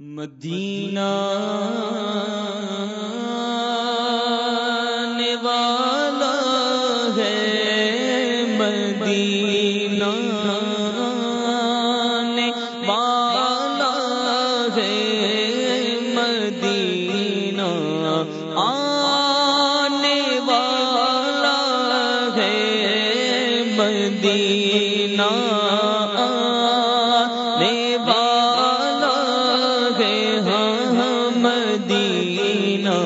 مدینہ والا ہے مدینہ والا ہے مدینہ آنے والا ہے مدینہ مدینہ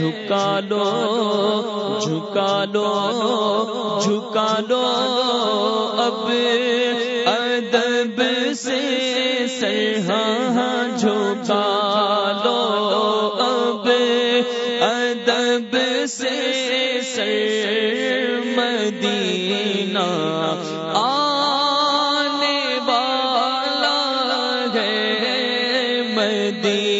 جھکا لو جھکا لو جھکا لو اب ادب سے سہاں جھکا لو اب ادب سے سر مدینہ آنے والا ہے مدینہ۔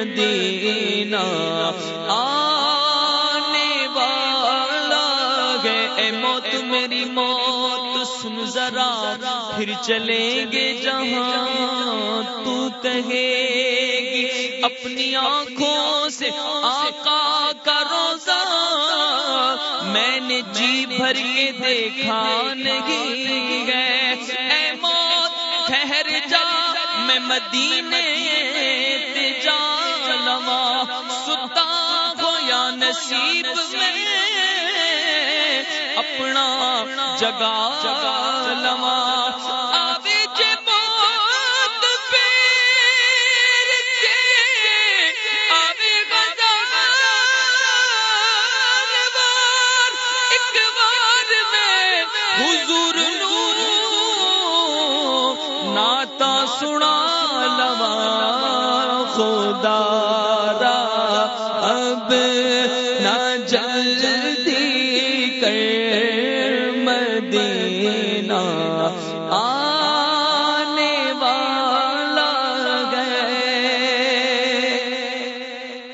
مدینہ آنے والا گئے اے موت میری موت، سن ذرا، پھر چلیں گے جہاں۔ تو کہے اپنی آنکھوں سے آقا کا روزہ۔ میں نے جی بھر کے دیکھا نہیں گئے اے موت، ٹھہر جا، میں مدینے ستا ہو یا نصیب میں اپنا جگہ جگہ لوا سنا لوا خدا